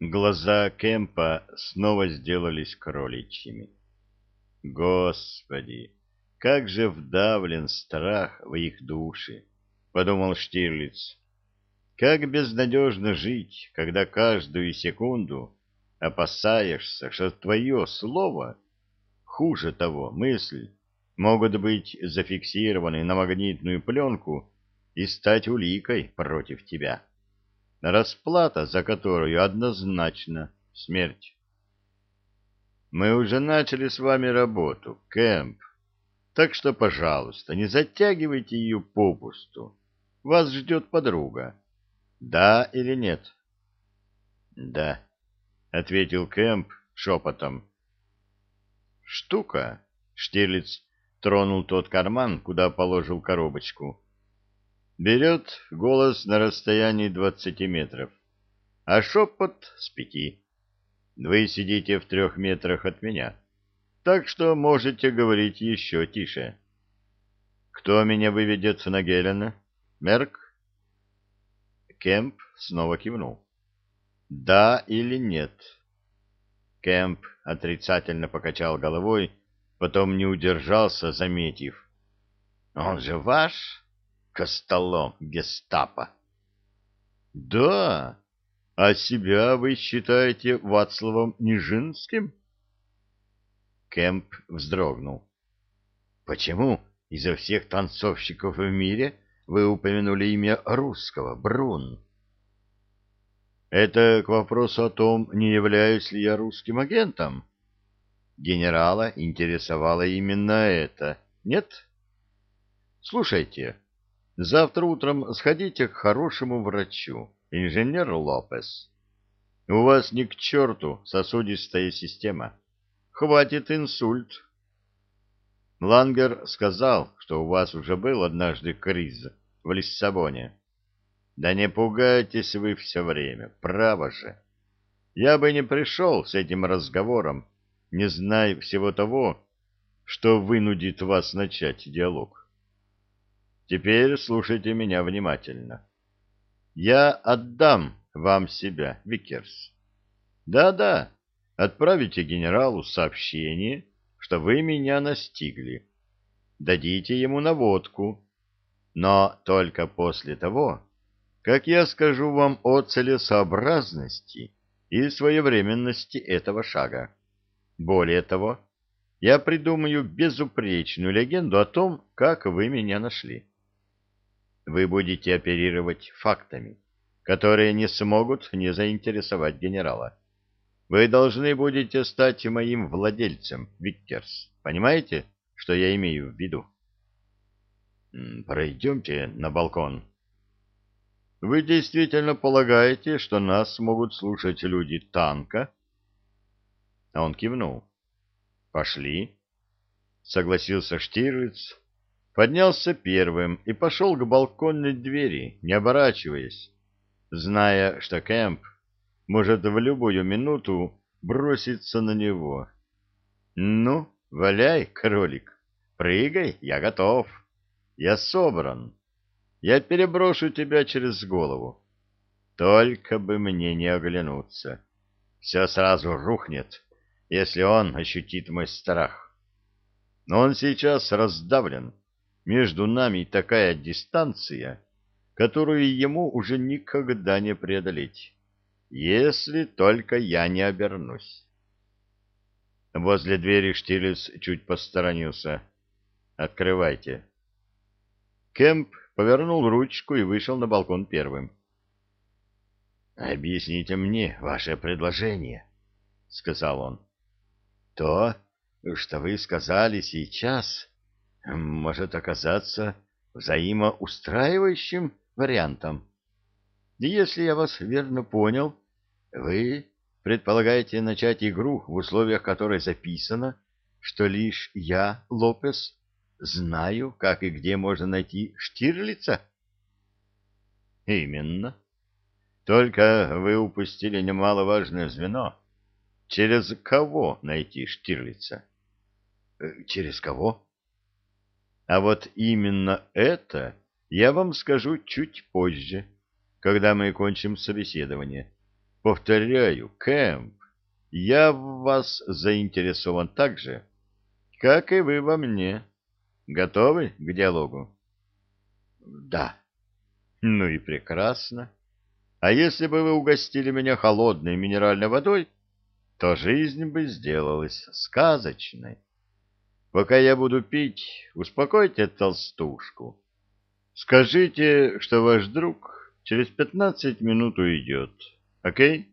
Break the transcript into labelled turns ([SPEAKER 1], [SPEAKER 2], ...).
[SPEAKER 1] Глаза Кемпа снова сделались кроличьими. Господи, как же вдавлен страх в их души, подумал Штирлиц. Как безнадежно жить, когда каждую секунду опасаешься, что твое слово, хуже того, мысль, могут быть зафиксированы на магнитную пленку и стать уликой против тебя. Расплата за которую однозначно смерть. Мы уже начали с вами работу, Кэмп, так что, пожалуйста, не затягивайте ее попусту. Вас ждет подруга. Да или нет? Да, ответил Кэмп шепотом. Штука, Штирлиц тронул тот карман, куда положил коробочку. Берет голос на расстоянии двадцати метров, а шепот с пяти. Вы сидите в трех метрах от меня, так что можете говорить еще тише. Кто меня выведет на Гелена? Мерк? Кемп снова кивнул. Да или нет? Кемп отрицательно покачал головой, потом не удержался, заметив. Он же ваш? Костолом гестапо. Да, а себя вы считаете Вацлавом Нижинским? Кемп вздрогнул. Почему изо всех танцовщиков в мире вы упомянули имя русского, Брун? Это к вопросу о том, не являюсь ли я русским агентом. Генерала интересовало именно это, нет? Слушайте, завтра утром сходите к хорошему врачу, инженер Лопес. У вас ни к черту сосудистая система. Хватит инсульт. Лангер сказал, что у вас уже был однажды криз в Лиссабоне. Да не пугайтесь вы все время, право же. Я бы не пришел с этим разговором, не зная всего того, что вынудит вас начать диалог. Теперь слушайте меня внимательно. Я отдам вам себя, Викерс. Да-да, отправите генералу сообщение, что вы меня настигли. Дадите ему наводку, но только после того, как я скажу вам о целесообразности и своевременности этого шага. Более того, я придумаю безупречную легенду о том, как вы меня нашли. Вы будете оперировать фактами, которые не смогут не заинтересовать генерала. Вы должны будете стать моим владельцем, Виктерс. Понимаете, что я имею в виду? Пройдемте на балкон, вы действительно полагаете, что нас могут слушать люди танка? Он кивнул. Пошли. Согласился Штирлиц, поднялся первым и пошел к балконной двери, не оборачиваясь, зная, что Кэмп может в любую минуту броситься на него. Ну, валяй, кролик, прыгай, я готов. Я собран. Я переброшу тебя через голову. Только бы мне не оглянуться. Все сразу рухнет, если он ощутит мой страх. Но он сейчас раздавлен. Между нами такая дистанция, которую ему уже никогда не преодолеть, если только я не обернусь. Возле двери Штирлиц чуть посторонился. «Открывайте». Кемп повернул ручку и вышел на балкон первым. «Объясните мне ваше предложение», — сказал он. «То, что вы сказали сейчас, может оказаться взаимоустраивающим вариантом. Если я вас верно понял, вы предполагаете начать игру, в условиях которой записано, что лишь я, Лопес, знаю, как и где можно найти Штирлица? Именно. Только вы упустили немаловажное звено. Через кого найти Штирлица? Э, через кого? А вот именно это я вам скажу чуть позже, когда мы кончим собеседование. Повторяю, Кэмп, я в вас заинтересован так же, как и вы во мне. Готовы к диалогу? Да. Ну и прекрасно. А если бы вы угостили меня холодной минеральной водой, то жизнь бы сделалась сказочной. Пока я буду пить, успокойте толстушку. Скажите, что ваш друг через пятнадцать минут уйдет. Окей?